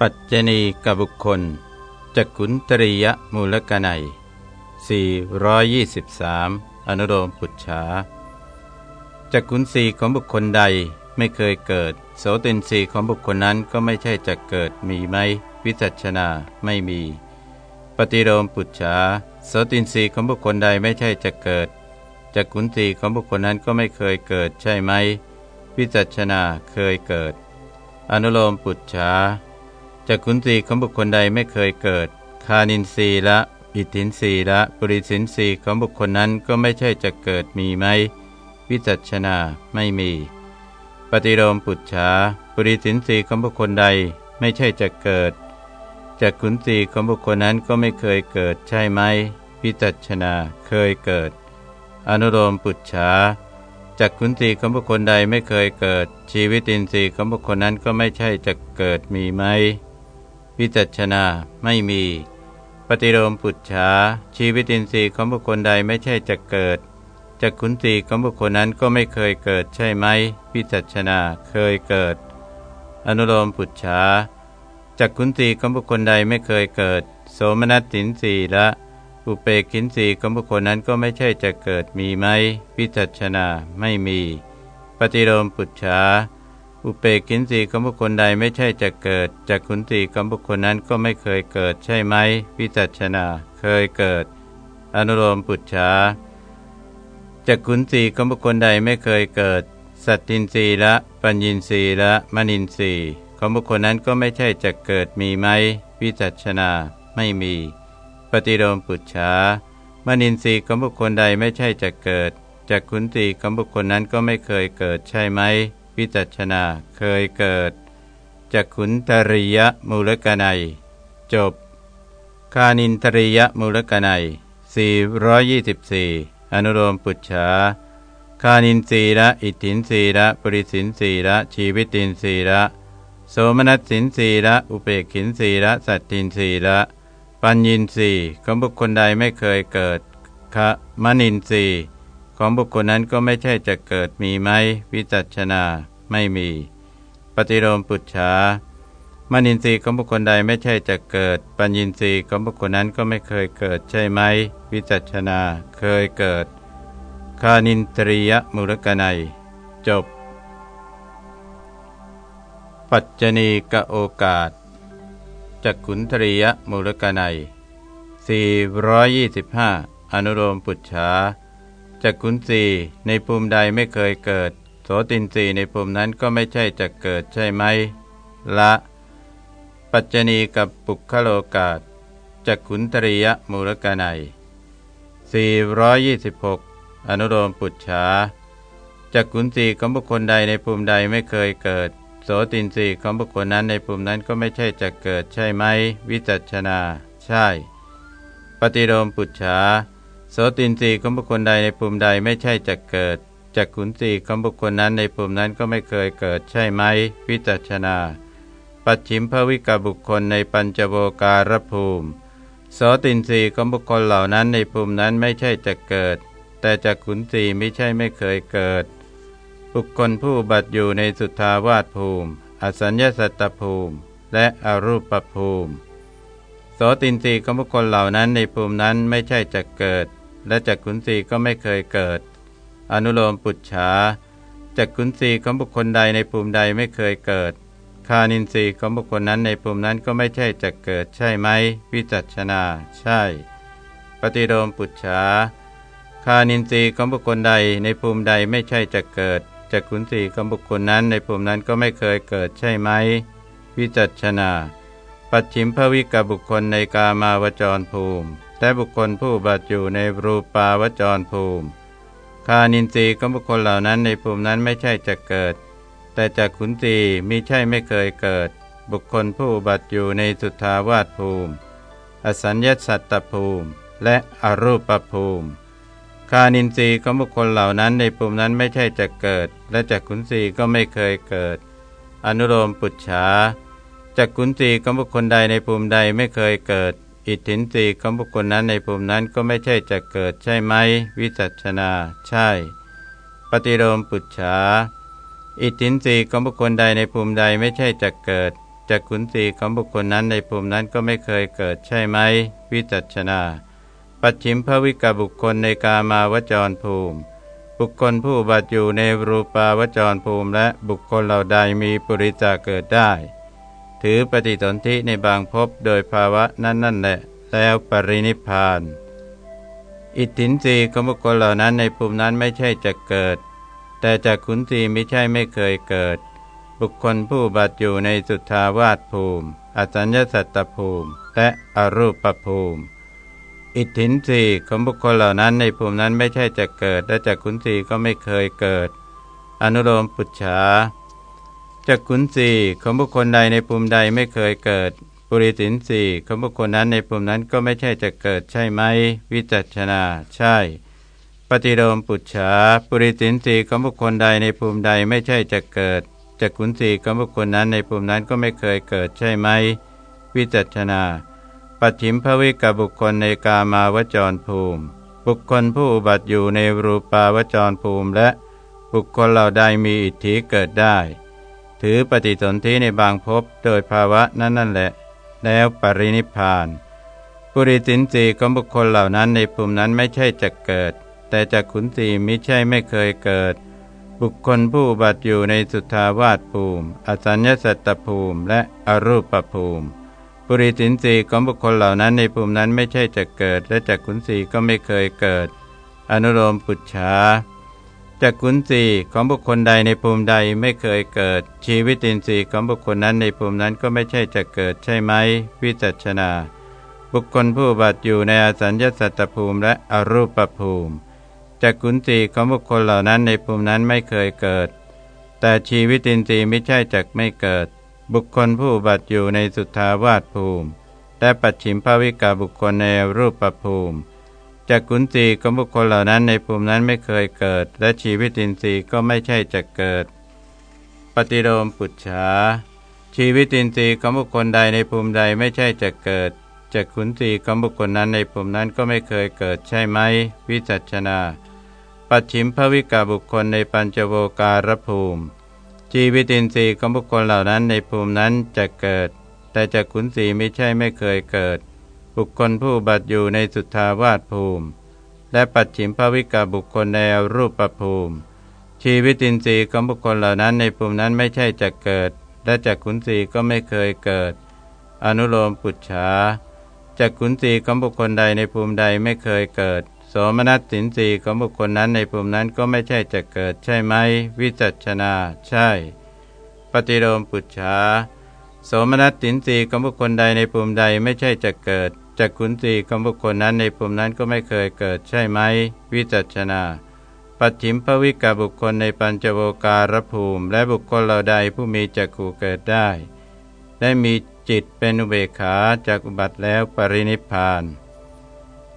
ปัจจณีกบุคคลจักขุนตริยมูลกนัย423 อนุโลมปุจฉาจักขุนสีของบุคคลใดไม่เคยเกิด โสตินสีของบุคคลนั้นก็ไม่ใช่จะเกิดมีไหม วิจัชนาไม่มี ปฏิโลมปุจฉาโสตินสีของบุคคลใดไม่ใช่จะเกิดจักขุนสีของบุคคลนั้นก็ไม่เคยเกิดใช่ไหม วิจัชนาเคยเกิด อนุโลมปุจฉา จากขุนสีของบุคคลใดไม่เคยเกิด คานินทรีละ อิทินรีละ ปริสินทรีของบุคคลนั้นก็ไม่ใช่จะเกิดมีไหม วิจัชนาไม่มี ปฏิโลมปุจฉาปริสินทรีของบุคคลใดไม่ใช่จะเกิด จากขุนสีของบุคคลนั้นก็ไม่เคยเกิดใช่ไหม วิจัชนาเคยเกิด อนุโลมปุจฉาจากขุนสีของบุคคลใดไม่เคยเกิด ชีวิตินทรีย์ของบุคคลนั้นก็ไม่ใช่จะเกิดมีไหม วิจัชนาไม่มี ปฏิโลมปุจฉาชีวิตินทรีย์ของบุคคลใดไม่ใช่จะเกิดจักขุนสีของบุคคลนั้นก็ไม่เคยเกิดใช่ไหมวิจัชนาเคยเกิด อนุโลมปุจฉาจักขุนสีของบุคคลใดไม่เคยเกิด โสมนัสสินสีละอุเปกินสีของบุคคลนั้นก็ไม่ใช่จะเกิดมีไหมวิจัชนาไม่มี ปฏิโลมปุจฉา อุเปกินสีของบุคคลใดไม่ใช่จะเกิดจากขุนสีของบุคคลนั้นก็ไม่เคยเกิดใช่ไหมวิจัชนา เคยเกิด อนุโลมปุจฉาจากขุนสีของบุคคลใดไม่เคยเกิด สัตตินรีละ ปัญญินรีละมณินรีของบุคคลนั้นก็ไม่ใช่จะเกิดมีไหมวิจัชนา ไม่มี ปฏิโลมปุจฉามณินทรีของบุคคลใดไม่ใช่จะเกิดจากขุนสีของบุคคลนั้นก็ไม่เคยเกิดใช่ไหม วิจัชนาเคยเกิดจากขุนตริยมูลกนัย จบ คานินตริยมูลกนัย424 อนุโลมปุจฉาคานินสีระอิทธินสีระปริสินสีระชีวิตินสีระโสมนัสสินสีระอุเปกินสีระสัตตินสีระปัญญินสีของบุคคลใดไม่เคยเกิดคะมนินสี ของบุคคลนั้นก็ไม่ใช่จะเกิดมีไหมวิจัชนาไม่มี ปฏิโลมปุจฉามนินทรีย์ของบุคคลใดไม่ใช่จะเกิด ปัญญินทรีย์ของบุคคลนั้นก็ไม่เคยเกิดใช่ไหมวิจัชนาเคยเกิด คานินตรียมุรกนัย จบ ปัจจณีกโอกาสจักขุนทรียมุรกนัย425 อนุโลมปุจฉา จักขุนสีในภูมิใดไม่เคยเกิด โสตินสีในภูมินั้นก็ไม่ใช่จะเกิดใช่ไหม ละ ปัจจณีกับปุคโลกาศจักขุนตริยมูลกนัย426 อนุโลมปุจฉาจักขุนสีของบุคคลใดในภูมิใดไม่เคยเกิด โสตินสีของบุคคลนั้นในภูมินั้นก็ไม่ใช่จะเกิดใช่ไหม วิจัชนา ใช่ ปฏิโลมปุจฉา สตินรีของบุคคลใดในภูมิใดไม่ใช่จะเกิดจากขุนสีของบุคคลนั้นในภูมินั้นก็ไม่เคยเกิดใช่ไหมวิจัชนา ปัจฉิมภวิกบุคคลในปัญจโวการภูมิโสตินรีของบุคคลเหล่านั้นในภูมินั้นไม่ใช่จะเกิด แต่จากขุนสีไม่ใช่ไม่เคยเกิด บุคคลผู้บัตอยู่ในสุทธาวาสภูมิ อสัญญาสัตตภูมิ และอรูปภูมิโสตินรีของบุคคลเหล่านั้นในภูมินั้นไม่ใช่จะเกิด และจักขุนสีก็ไม่เคยเกิด อนุโลมปุจฉาจักขุนสีของบุคคลใดในภูมิใดไม่เคยเกิด คานินทรีย์ของบุคคลนั้นในภูมินั้นก็ไม่ใช่จะเกิดใช่ไหม วิจัชนา ใช่ ปฏิโลมปุจฉาคานินทรีย์ของบุคคลใดในภูมิใดไม่ใช่จะเกิดจักขุนสีของบุคคลนั้นในภูมินั้นก็ไม่เคยเกิดใช่ไหม วิจัชนา ปัจฉิมภวิกบุคคลในกามาวจรภูมิ และบุคคลผู้บัตอยู่ในรูปาวจรภูมิคานินทรีย์ของบุคคลเหล่านั้นในภูมินั้นไม่ใช่จะเกิด แต่จากขุนตีมิใช่ไม่เคยเกิด บุคคลผู้บัตอยู่ในสุทาวาสภูมิ อสัญญาสัตตภูมิ และอรูปภูมิคานินทรีย์ของบุคคลเหล่านั้นในภูมินั้นไม่ใช่จะเกิด และจากขุนตีก็ไม่เคยเกิด อนุโลมปุจฉาจากขุนตีของบุคคลใดในภูมิใดไม่เคยเกิด อิทธินรีของบุคคลนั้นในภูมินั้นก็ไม่ใช่จะเกิดใช่ไหม วิจัชนา ใช่ ปฏิโลมปุจฉา อิทธินรีของบุคคลใดในภูมิใดไม่ใช่จะเกิดจักขุนสีของบุคคลนั้นในภูมินั้นก็ไม่เคยเกิดใช่ไหม วิจัชนา ปัจฉิมภวิกบุคคลในกามาวจรภูมิ บุคคลผู้บัตอยู่ในรูปาวจรภูมิและบุคคลเหล่าใดมีปุริจาเกิดได้ ถือปฏิสนธิในบางภพโดยภาวะนั้นนั่นแหละ แล้วปรินิพาน อิทธินรีของบุคคลเหล่านั้นในภูมินั้นไม่ใช่จะเกิด แต่จากขุนสีไม่ใช่ไม่เคยเกิด บุคคลผู้บัตอยู่ในสุทธาวาสภูมิ อสัญญสัตตภูมิ และอรูปภูมิ อิทธินสีของบุคคลเหล่านั้นในภูมินั้นไม่ใช่จะเกิด และจากขุนสีก็ไม่เคยเกิด อนุโลมปุจฉา จากขุนสีของบุคคลใดในภูมิใดไม่เคยเกิด ปุริสินสีของบุคคลนั้นในภูมินั้นก็ไม่ใช่จะเกิดใช่ไหม วิจัชนา ใช่ ปฏิโลมปุจฉาปุริสินสีของบุคคลใดในภูมิใดไม่ใช่จะเกิดจากขุนสีของบุคคลนั้นในภูมินั้นก็ไม่เคยเกิดใช่ไหม วิจัชนา ปัจฉิมภวิกับบุคคลในกามาวจรภูมิ บุคคลผู้อุบัติอยู่ในรูปาวจรภูมิและบุคคลเหล่าใดมีอิทธิเกิดได้ ถือปฏิสนธิในบางภพโดยภาวะนั้นนั่นแหละ แล้วปรินิพาน ปุริสินสีของบุคคลเหล่านั้นในภูมินั้นไม่ใช่จะเกิด แต่จากขุนสีมิใช่ไม่เคยเกิด บุคคลผู้บัติอยู่ในสุทาวาสภูมิ อสัญญสัตตภูมิ และอรูปภูมิ ปุริสินสีของบุคคลเหล่านั้นในภูมินั้นไม่ใช่จะเกิด และจักขุนสีก็ไม่เคยเกิด อนุโลมปุจฉา จักขุนสีของบุคคลใดในภูมิใดไม่เคยเกิด ชีวิตินทรีย์ของบุคคลนั้นในภูมินั้นก็ไม่ใช่จะเกิดใช่ไหมวิจัชนา บุคคลผู้บัติอยู่ในอสัญญสัตตภูมิและอรูปภูมิจากขุนตีของบุคคลเหล่านั้นในภูมินั้นไม่เคยเกิด แต่ชีวิตินทรีย์ไม่ใช่จักไม่เกิด บุคคลผู้บัตอยู่ในสุทธาวาสภูมิและปัจฉิมภวิกาบุคคลในรูปภูมิ จากขุนตีของบุคคลเหล่านั้นในภูมินั้นไม่เคยเกิด และชีวิตินทรีย์ก็ไม่ใช่จะเกิด ปฏิโลมปุจฉาชีวิตินทรีย์ของบุคคลใดในภูมิใดไม่ใช่จะเกิดจากขุนตีของบุคคลนั้นในภูมินั้นก็ไม่เคยเกิดใช่ไหม วิจัชนา ปัจฉิมภวิกาบุคคลในปัญจโวการภูมิ ชีวิตินทรีย์ของบุคคลเหล่านั้นในภูมินั้นจะเกิด แต่จากขุนสีไม่ใช่ไม่เคยเกิด บุคคลผู้บัตอยู่ในสุทธาวาสภูมิ และปัจฉิมภวิกาบุคคลในรูปภูมิ ชีวิตินทรีย์ของบุคคลเหล่านั้นในภูมินั้นไม่ใช่จะเกิด และจากขุนสีก็ไม่เคยเกิด อนุโลมปุจฉาจากขุนสีของบุคคลใดในภูมิใดไม่เคยเกิดโสมนัตสินสีของบุคคลนั้นในภูมินั้นก็ไม่ใช่จะเกิดใช่ไหม วิจัชนา ใช่ ปฏิโลมปุจฉาโสมนัตสินสีของบุคคลใดในภูมิใดไม่ใช่จะเกิด จากขุนสีของบุคคลนั้นในภูมินั้นก็ไม่เคยเกิดใช่ไหม วิจัชนา ปัจฉิมภวิกาบุคคลในปัญจโวการภูมิ และบุคคลเหล่าใดผู้มีจักขู่เกิดได้ ได้มีจิตเป็นอุเบกขาจากอุบัติแล้วปรินิพาน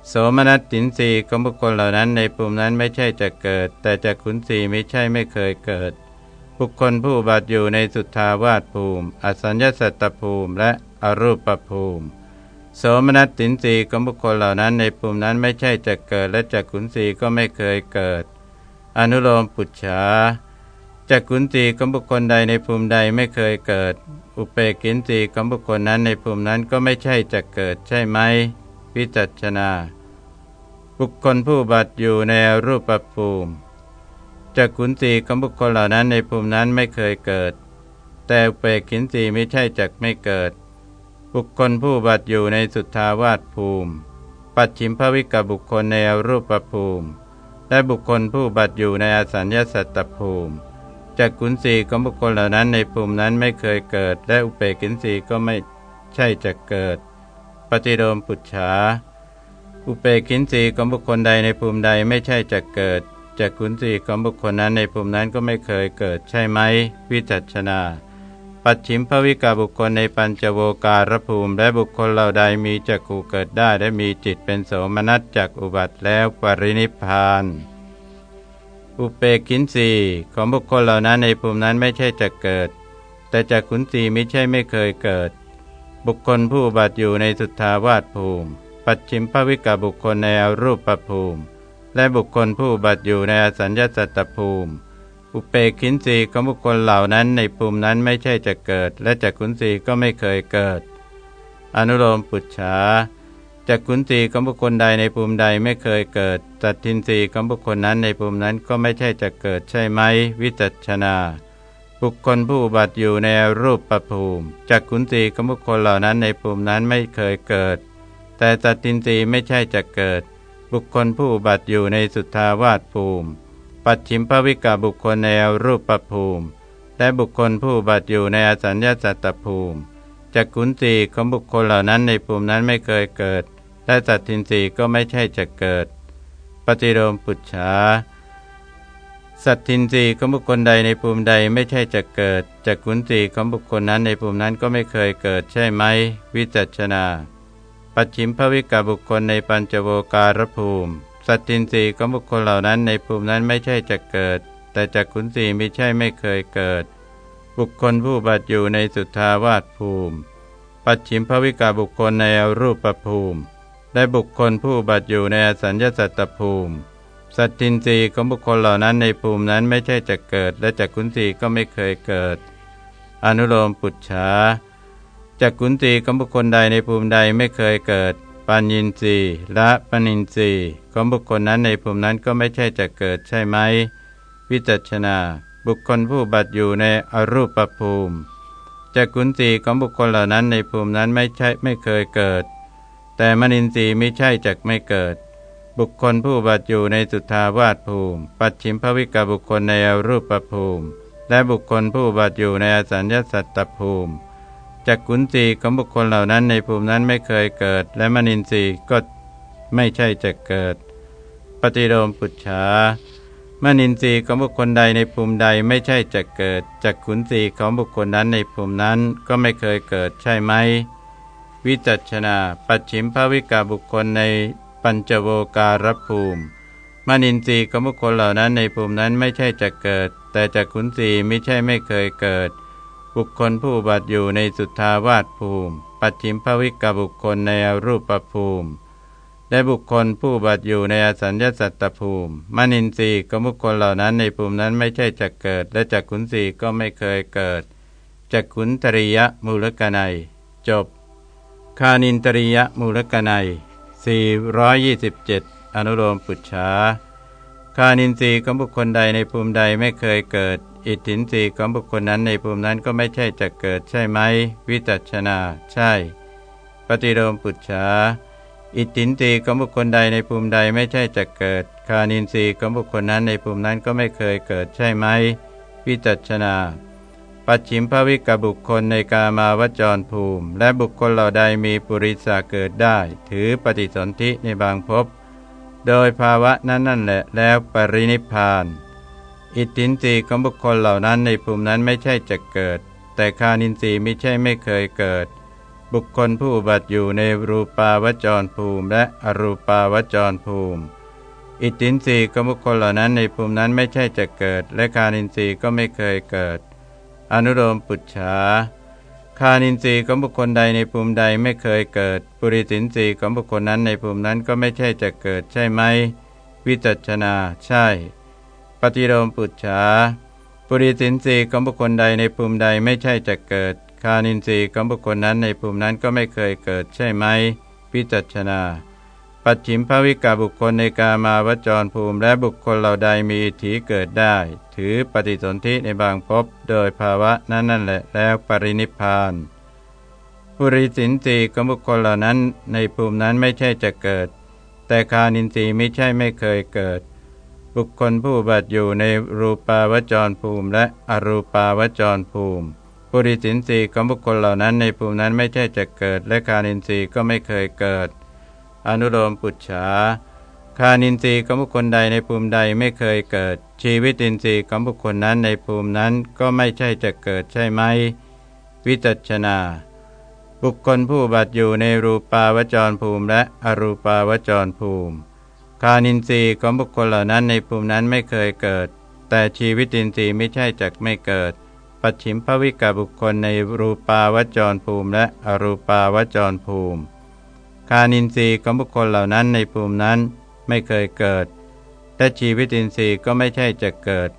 โสมนัสสินสีของบุคคลเหล่านั้นในภูมินั้นไม่ใช่จะเกิด แต่จากขุนสีไม่ใช่ไม่เคยเกิด บุคคลผู้บัตอยู่ในสุทธาวาสภูมิ อสัญญาสัตตภูมิและอรูปภูมิ โสมนัสสินสีของบุคคลเหล่านั้นในภูมินั้นไม่ใช่จะเกิดและจากขุนสีก็ไม่เคยเกิด อนุโลมปุจฉาจากขุนสีของบุคคลใดในภูมิใดไม่เคยเกิด อุเปกินสีของบุคคลนั้นในภูมินั้นก็ไม่ใช่จะเกิดใช่ไหมวิจัชนา บุคคลผู้บัตอยู่ในรูปภูมิจากขุนสีของบุคคลเหล่านั้นในภูมินั้นไม่เคยเกิด แต่อุเปกินสีไม่ใช่จักไม่เกิด บุคคลผู้บัตอยู่ในสุทธาวาสภูมิ ปัจฉิมภวิกบุคคลในรูปภูมิ และบุคคลผู้บัตอยู่ในอสัญญาสัตตภูมิจากขุนสีของบุคคลเหล่านั้นในภูมินั้นไม่เคยเกิด และอุเปกินสีก็ไม่ใช่จะเกิด ปฏิโลมปุจฉาอุเปกินสีของบุคคลใดในภูมิใดไม่ใช่จะเกิดจากขุนสีของบุคคลนั้นในภูมินั้นก็ไม่เคยเกิดใช่ไหม วิจัชนา ปัจฉิมภวิกาบุคคลในปัญจโวการภูมิ และบุคคลเหล่าใดมีจักขูเกิดได้และมีจิตเป็นโสมนัสจากอุบัติแล้วปรินิพานอุเปกินสีของบุคคลเหล่านั้นในภูมินั้นไม่ใช่จะเกิด แต่จากขุนสีไม่ใช่ไม่เคยเกิด บุคคลผู้บัติอยู่ในสุทธาวาสภูมิ ปัจฉิมภวิกาบุคคลในอรูปภูมิ และบุคคลผู้บัติอยู่ในอสัญญาสัตตภูมิ อุเปกขินสีของบุคคลเหล่านั้นในภูมินั้นไม่ใช่จะเกิด และจักขุนสีก็ไม่เคยเกิด อนุโลมปุจฉาจักขุนสีของบุคคลใดในภูมิใดไม่เคยเกิดตัดทินสีของบุคคลนั้นในภูมินั้นก็ไม่ใช่จะเกิดใช่ไหม วิจัชนา บุคคลผู้บัติอยู่ในรูปประภูมิจักขุนสีของบุคคลเหล่านั้นในภูมินั้นไม่เคยเกิด แต่ตัดทินสีไม่ใช่จะเกิด บุคคลผู้บัติอยู่ในสุทธาวาสภูมิ ปัจฉิมภวิกาบุคคลในรูปประภูมิ และบุคคลผู้บัติอยู่ในอสัญญาสัตตภูมิจักขุนสีของบุคคลเหล่านั้นในภูมินั้นไม่เคยเกิด และสัตทินรีก็ไม่ใช่จะเกิด ปฏิโลมปุจฉาสัตทินรีของบุคคลใดในภูมิใดไม่ใช่จะเกิดจักขุนรีของบุคคลนั้นในภูมินั้นก็ไม่เคยเกิดใช่ไหม วิจัชนา ปัจฉิมภวิกาบุคคลในปัญจโวการภูมิ สัตทินรีของบุคคลเหล่านั้นในภูมินั้นไม่ใช่จะเกิด แต่จักขุนรีไม่ใช่ไม่เคยเกิด บุคคลผู้บัตอยู่ในสุทธาวาสภูมิ ปัจฉิมภวิกาบุคคลในอรูปภูมิ และบุคคลผู้บัตอยู่ในอสัญญาสัตตภูมิ สัตทินรีของบุคคลเหล่านั้นในภูมินั้นไม่ใช่จะเกิด และจักขุนสีก็ไม่เคยเกิด อนุโลมปุจฉาจักขุนสีของบุคคลใดในภูมิใดไม่เคยเกิด ปัญญินรีและปณินรีของบุคคลนั้นในภูมินั้นก็ไม่ใช่จะเกิดใช่ไหม วิจัชนา บุคคลผู้บัตอยู่ในอรูปภูมิจักขุนสีของบุคคลเหล่านั้นในภูมินั้นไม่ใช่ไม่เคยเกิด แต่มนินทรีย์ไม่ใช่จักไม่เกิด บุคคลผู้บัตอยู่ในสุทาวาสภูมิ ปัจฉิมภวิกบุคคลในอรูปภูมิ และบุคคลผู้บัตอยู่ในอสัญญาสัตตภูมิ จักขุนสีของบุคคลเหล่านั้นในภูมินั้นไม่เคยเกิด และมนินทรีย์ก็ไม่ใช่จะเกิด ปฏิโลมปุจฉามนินทรีย์ของบุคคลใดในภูมิใดไม่ใช่จะเกิดจักขุนสีของบุคคลนั้นในภูมินั้นก็ไม่เคยเกิดใช่ไหม วิจัชนา ปัจฉิมภวิกาบุคคลในปัญจโวการภูมิมนินทรีย์ของบุคคลเหล่านั้นในภูมินั้นไม่ใช่จะเกิด แต่จากขุนสีไม่ใช่ไม่เคยเกิด บุคคลผู้บัตอยู่ในสุทธาวาสภูมิ ปัจฉิมภวิกาบุคคลในอรูปภูมิและบุคคลผู้บัตอยู่ในอสัญญาสัตตภูมิมนินทรีย์ของบุคคลเหล่านั้นในภูมินั้นไม่ใช่จะเกิด และจากขุนสีก็ไม่เคยเกิดจากขุนตริยมูลกนัย จบ คานินตริยมูลกนัย 427 อนุโลมปุจฉาคานินทรีย์ของบุคคลใดในภูมิใดไม่เคยเกิด อิทธินทรีของบุคคลนั้นในภูมินั้นก็ไม่ใช่จะเกิดใช่ไหม วิจัชนา ใช่ ปฏิโลมปุจฉาอิทธินทรีของบุคคลใดในภูมิใดไม่ใช่จะเกิด คานินทรีย์ของบุคคลนั้นในภูมินั้นก็ไม่เคยเกิดใช่ไหม วิจัชนา ปัจฉิมภวิกบุคคลในกามาวจรภูมิ และบุคคลเหล่าใดมีปุริสาเกิดได้ ถือปฏิสนธิในบางภพ โดยภาวะนั้นนั่นแหละแล้วปรินิพาน อิทธินรีของบุคคลเหล่านั้นในภูมินั้นไม่ใช่จะเกิด แต่คานินทรีย์ไม่ใช่ไม่เคยเกิด บุคคลผู้บัติอยู่ในรูปาวจรภูมิ และอรูปาวจรภูมิ อิทธินรีของบุคคลเหล่านั้นในภูมินั้นไม่ใช่จะเกิด และคานินทรีย์ก็ไม่เคยเกิด อนุโลมปุจฉาคานินทรีย์ของบุคคลใดในภูมิใดไม่เคยเกิด ปุริสินทรีย์ของบุคคลนั้นในภูมินั้นก็ไม่ใช่จะเกิดใช่ไหม วิจัชนาใช่ ปฏิโลมปุจฉาปุริสินทรีของบุคคลใดในภูมิใดไม่ใช่จะเกิด คานินทรีย์ของบุคคลนั้นในภูมินั้นก็ไม่เคยเกิดใช่ไหมวิจัชนา ปัจฉิมภวิกาบุคคลในกามาวจรภูมิ และบุคคลเหล่าใดมีอิทธิเกิดได้ ถือปฏิสนธิในบางภพโดยภาวะนั้นนั่นแหละแล้วปรินิพานปุริสินสีของบุคคลเหล่านั้นในภูมินั้นไม่ใช่จะเกิด แต่คานินทรีย์ไม่ใช่ไม่เคยเกิด บุคคลผู้บัตอยู่ในรูปาวจรภูมิ และอรูปาวจรภูมิปุริสินสีของบุคคลเหล่านั้นในภูมินั้นไม่ใช่จะเกิด และคานินทรีย์ก็ไม่เคยเกิด อนุโลมปุจฉาคานินทรีย์ของบุคคลใดในภูมิใดไม่เคยเกิด ชีวิตินทรีย์ของบุคคลนั้นในภูมินั้นก็ไม่ใช่จะเกิดใช่ไหม วิจัชนา บุคคลผู้บัตอยู่ในรูปาวจรภูมิและอรูปาวจรภูมิ คานินทรีย์ของบุคคลเหล่านั้นในภูมินั้นไม่เคยเกิด แต่ชีวิตินทรีย์ไม่ใช่จักไม่เกิด ปัจฉิมภวิกาบุคคลในรูปาวจรภูมิและอรูปาวจรภูมิคานินทรีย์ของบุคคลเหล่านั้นในภูมินั้นไม่เคยเกิด และชีวิตินทรีย์ก็ไม่ใช่จะเกิด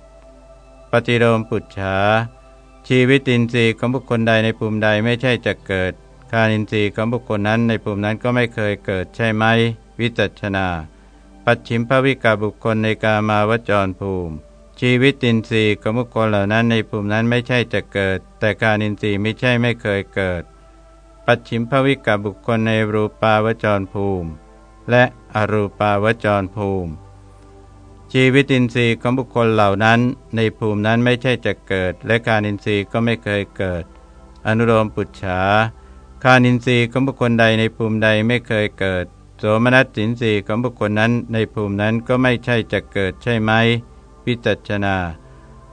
ปฏิโลมปุจฉาชีวิตินทรีย์ของบุคคลใดในภูมิใดไม่ใช่จะเกิด คานินทรีย์ของบุคคลนั้นในภูมินั้นก็ไม่เคยเกิดใช่ไหม วิจัชนา ปัจฉิมภวิกาบุคคลในกามาวจรภูมิ ชีวิตินทรีย์ของบุคคลเหล่านั้นในภูมินั้นไม่ใช่จะเกิด แต่คานินทรีย์ไม่ใช่ไม่เคยเกิด ปัจฉิมภวิกาบุคคลในรูปาวจรภูมิ และอรูปาวจรภูมิ ชีวิตินทรีย์ของบุคคลเหล่านั้น ในภูมินั้นไม่ใช่จะเกิด และการอินทรีย์ก็ไม่เคยเกิด อนุโลมปุจฉาคานินทรีย์ของบุคคลใดในภูมิใดไม่เคยเกิด สมนัสสินทรีของบุคคลนั้นในภูมินั้นก็ไม่ใช่จะเกิดใช่ไหมพิจัชนา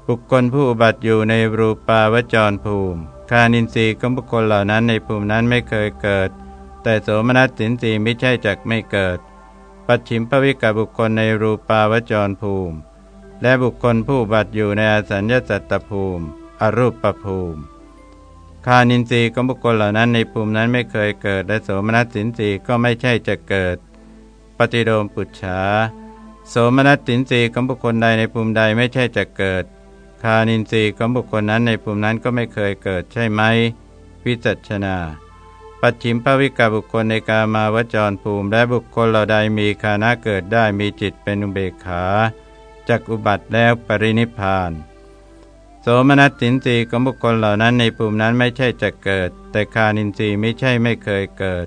บุคคลผู้อุบัติอยู่ในรูปาวจรภูมิ คานินทรีย์ของบุคคลเหล่านั้นในภูมินั้นไม่เคยเกิด แต่โสมนัสสินทรีไม่ใช่จักไม่เกิด ปัจฉิมภวิกบุคคลในรูปาวจรภูมิ และบุคคลผู้บัติอยู่ในอสัญญาสัตตภูมิ อรูปภูมิ คานินทรีย์ของบุคคลเหล่านั้นในภูมินั้นไม่เคยเกิด และโสมนัสสินทรีย์ก็ไม่ใช่จะเกิด ปฏิโดมปุจฉาโสมนัสสินทรีย์ของบุคคลใดในภูมิใดไม่ใช่จะเกิด คานินทรีย์ของบุคคลนั้นในภูมินั้นก็ไม่เคยเกิดใช่ไหมวิจัชนา ปัจฉิมภวิกาบุคคลในกามาวจรภูมิ และบุคคลเหล่าใดมีคานะเกิดได้มีจิตเป็นอุเบกขาจากอุบัติแล้วปรินิพาน โสมนัสสินสีของบุคคลเหล่านั้นในภูมินั้นไม่ใช่จะเกิด แต่คานินทรีย์ไม่ใช่ไม่เคยเกิด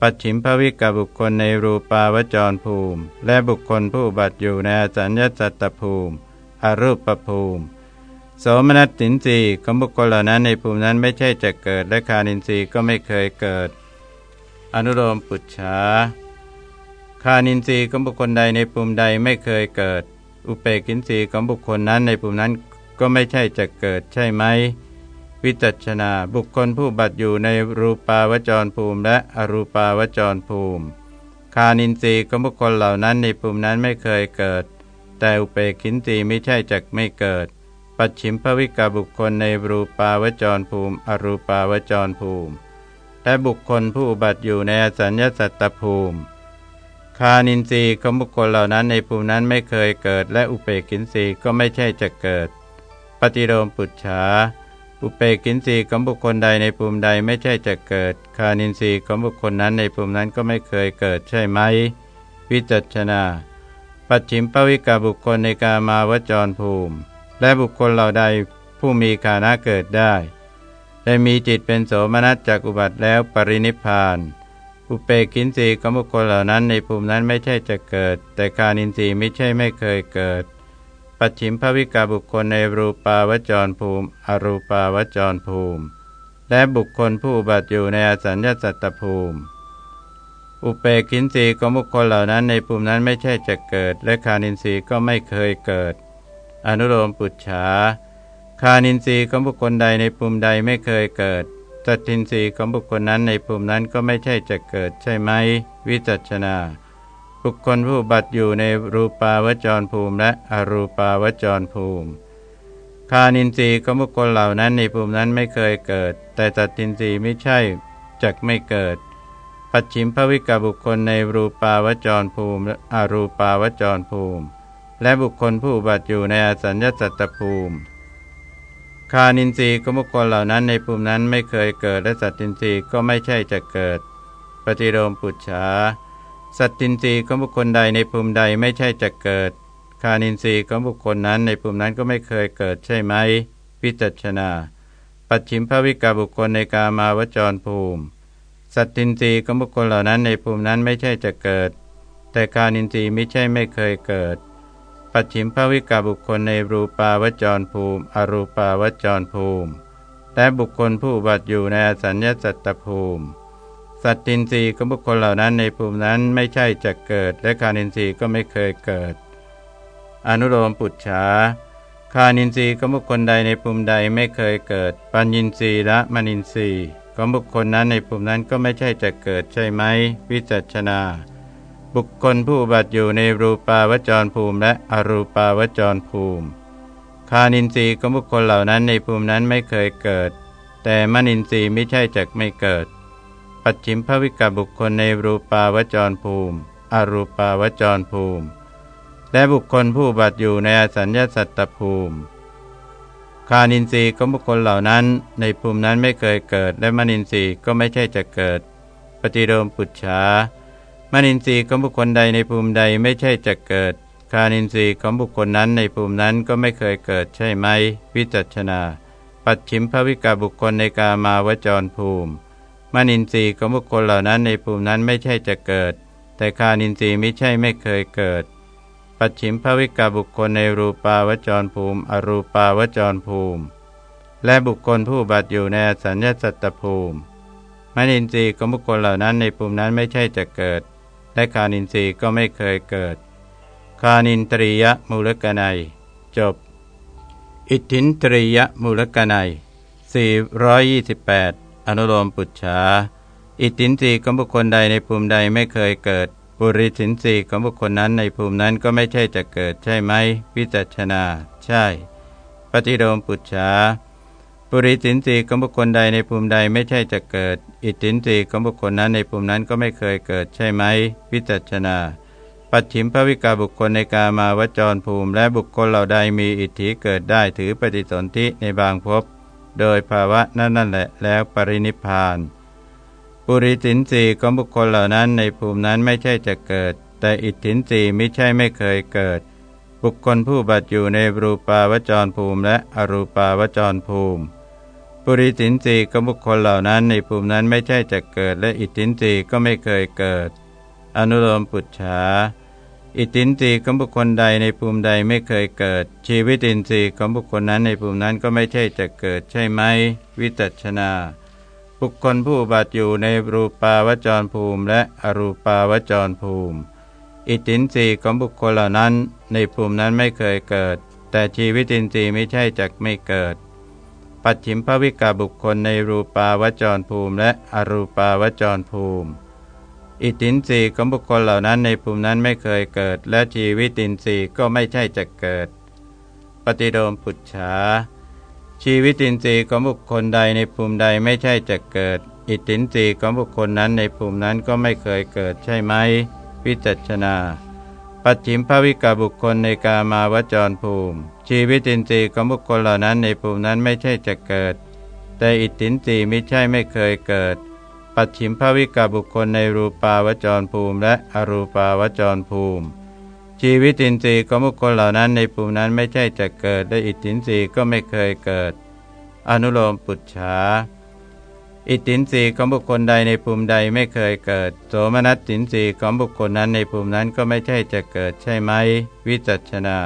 ปัจฉิมภวิกาบุคคลในรูปาวจรภูมิ และบุคคลผู้บัติอยู่ในสัญญาสัตตภูมิ อรูปภูมิ โสมนัสสินสีของบุคคลเหล่านั้นในภูมินั้นไม่ใช่จะเกิด และคานินทรีย์ก็ไม่เคยเกิด อนุโลมปุจฉาคานินทรีย์ของบุคคลใดในภูมิใดไม่เคยเกิด อุเปกินทรีย์ของบุคคลนั้นในภูมินั้น ก็ไม่ใช่จะเกิดใช่ไหม วิจัชนาบุคคลผู้บัตอยู่ในรูปาวจรภูมิและอรูปาวจรภูมิ คานินทรีย์ของบุคคลเหล่านั้นในภูมินั้นไม่เคยเกิด แต่อุเปกินทรีย์ไม่ใช่จักไม่เกิด ปัจฉิมภวิกาบุคคลในรูปาวจรภูมิ อรูปาวจรภูมิ และบุคคลผู้บัติอยู่ในอสัญญาสัตตภูมิคานินทรีย์ของบุคคลเหล่านั้นในภูมินั้นไม่เคยเกิด และอุเปกินทรีย์ก็ไม่ใช่จะเกิด ปฏิโลมปุจฉาอุเปกินรีของบุคคลใดในภูมิใดไม่ใช่จะเกิด คานินทรีย์ของบุคคลนั้นในภูมินั้นก็ไม่เคยเกิดใช่ไหม วิจัชนา ปัจฉิมภวิกาบุคคลในกามาวจรภูมิ และบุคคลเหล่าใดผู้มีฐานะเกิดได้และมีจิตเป็นโสมนัสจากอุบัติแล้วปรินิพาน อุเปกินสีของบุคคลเหล่านั้นในภูมินั้นไม่ใช่จะเกิด แต่คานินทรีย์ไม่ใช่ไม่เคยเกิด ปัจฉิมภวิกาบุคคลในรูปาวจรภูมิ อรูปาวจรภูมิ และบุคคลผู้บัติอยู่ในอสัญญาสัตตภูมิ อุเปกินสีของบุคคลเหล่านั้นในภูมินั้นไม่ใช่จะเกิด และคานินทรีก็ไม่เคยเกิด อนุโลมปุจฉาคานินทรีของบุคคลใดในภูมิใดไม่เคยเกิดตัทินทรีของบุคคลนั้นในภูมินั้นก็ไม่ใช่จะเกิดใช่ไหม วิจัชนา บุคคลผู้บัติอยู่ในรูปาวจรภูมิและอรูปาวจรภูมิคานินทรีย์ของบุคคลเหล่านั้นในภูมินั้นไม่เคยเกิด แต่ตัดทินทรีย์ไม่ใช่จักไม่เกิด ปัจฉิมภวิกบุคคลในรูปาวจรภูมิและอรูปาวจรภูมิ และบุคคลผู้บัติอยู่ในอสัญญาสัตตภูมิคานินทรีย์ของบุคคลเหล่านั้นในภูมินั้นไม่เคยเกิด และสัตตินทรีย์ก็ไม่ใช่จะเกิด ปฏิโลมปุจฉา สัตตินทรีย์ของบุคคลใดในภูมิใดไม่ใช่จะเกิด คานินทรีย์ของบุคคลนั้นในภูมินั้นก็ไม่เคยเกิดใช่ไหมพิจัชนา ปัจฉิมภวิกาบุคคลในกามาวจรภูมิ สัตตินทรีย์ของบุคคลเหล่านั้นในภูมินั้นไม่ใช่จะเกิด แต่คานินทรีย์ไม่ใช่ไม่เคยเกิด ปัจฉิมภวิกาบุคคลในรูปาวจรภูมิ อรูปาวจรภูมิและบุคคลผู้บัติอยู่ในอสัญญาสัตตภูมิ สัตตินทรีย์ของบุคคลเหล่านั้นในภูมินั้นไม่ใช่จะเกิด และคานินทรีย์ก็ไม่เคยเกิด อนุโลมปุจฉาคานินทรีย์ของบุคคลใดในภูมิใดไม่เคยเกิด ปัญญินทรีย์และมณินทรีย์ของบุคคลนั้นในภูมินั้นก็ไม่ใช่จะเกิดใช่ไหม วิจัชนา บุคคลผู้บัติอยู่ในรูปาวจรภูมิและอรูปาวจรภูมิคานินทรีย์ของบุคคลเหล่านั้นในภูมินั้นไม่เคยเกิด แต่มนินทรีย์ไม่ใช่จักไม่เกิด ปัจฉิมภวิกบุคคลในรูปาวจรภูมิ อรูปาวจรภูมิ และบุคคลผู้บัติอยู่ในอสัญญาสัตตภูมิคคานินทรีย์ของบุคคลเหล่านั้น ในภูมินั้นไม่เคยเกิด และมนินทรีย์ก็ไม่ใช่จะเกิด ปฏิโลมปุจฉามนินทรีย์ของบุคคลใดในภูมิใดไม่ใช่จะเกิด คานินทรีย์ของบุคคลนั้นในภูมินั้นก็ไม่เคยเกิดใช่ไหม วิจัชนา ปัจฉิมภวิกาบุคคลในกามาวจรภูมิ มนินทรีย์ของบุคคลเหล่านั้นในภูมินั้นไม่ใช่จะเกิด แต่คานินทรีย์ไม่ใช่ไม่เคยเกิด ปัจฉิมภวิกาบุคคลในรูปาวจรภูมิ อรูปาวจรภูมิ และบุคคลผู้บัตอยู่ในสัญญาสัตตภูมิมนินทรีย์ของบุคคลเหล่านั้นในภูมินั้นไม่ใช่จะเกิด และคานินทรีย์ก็ไม่เคยเกิด คานินตรียมูลกนัย จบ อิทธินตรียมูลกนัย428 อนุโลมปุจฉาอิตินสีของบุคคลใดในภูมิใดไม่เคยเกิด ปุริสินสีของบุคคลนั้นในภูมินั้นก็ไม่ใช่จะเกิดใช่ไหมวิจัชนา ใช่ ปฏิโลมปุจฉาปุริสินสีของบุคคลใดในภูมิใดไม่ใช่จะเกิด อิตินสีของบุคคลนั้นในภูมินั้นก็ไม่เคยเกิดใช่ไหมวิจัชนา ปัจฉิมภวิกาบุคคลในกามาวจรภูมิ และบุคคลเหล่าใดมีอิทธิเกิดได้ถือปฏิสนธิในบางภพ โดยภาวะนั่นนั่นแหละแล้วปรินิพาน ปุริสินสีของบุคคลเหล่านั้นในภูมินั้นไม่ใช่จะเกิด แต่อิทธินสีไม่ใช่ไม่เคยเกิด บุคคลผู้บัตอยู่ในรูปาวจรภูมิและอรูปาวจรภูมิ ปุริสินสีของบุคคลเหล่านั้นในภูมินั้นไม่ใช่จะเกิด และอิทธินสีก็ไม่เคยเกิด อนุโลมปุจฉา อิตินทรีย์ของบุคคลใดในภูมิใดไม่เคยเกิด ชีวิตินทรีย์ของบุคคลนั้นในภูมินั้นก็ไม่ใช่จะเกิดใช่ไหม วิจัชนา บุคคลผู้บัตอยู่ในรูปาวจรภูมิ และอรูปาวจรภูมิ อิตินทรีย์ของบุคคลเหล่านั้น ในภูมินั้นไม่เคยเกิด แต่ชีวิตินทรีย์ไม่ใช่จักไม่เกิด ปัจฉิมภวิกาบุคคลในรูปาวจรภูมิ และอรูปาวจรภูมิ อิตินรีของบุคคลเหล่านั้นในภูมินั้นไม่เคยเกิด และชีวิตินทรีย์ก็ไม่ใช่จะเกิด ปฏิโดมปุจฉาชีวิตินทรีย์ของบุคคลใดในภูมิใดไม่ใช่จะเกิด อิตินทรีย์ของบุคคลนั้นในภูมินั้นก็ไม่เคยเกิดใช่ไหมวิจัชนา ปัจฉิมภวิกาบุคคลในกามาวจรภูมิ ชีวิตินทรีย์ของบุคคลเหล่านั้นในภูมินั้นไม่ใช่จะเกิด แต่อิตินทรีย์ไม่ใช่ไม่เคยเกิด ปัจฉิมภวิกาบุคคลในรูปาวจรภูมิและอรูปาวจรภูมิ ชีวิตินทรีย์ของบุคคลเหล่านั้นในภูมินั้นไม่ใช่จะเกิดและอิทธินทรีย์ก็ไม่เคยเกิด อนุโลมปุจฉาอิทธินทรีย์ของบุคคลใดในภูมิใดไม่เคยเกิด โสมนัสสินทรีย์ของบุคคลนั้นในภูมินั้นก็ไม่ใช่จะเกิดใช่ไหม วิจัชนา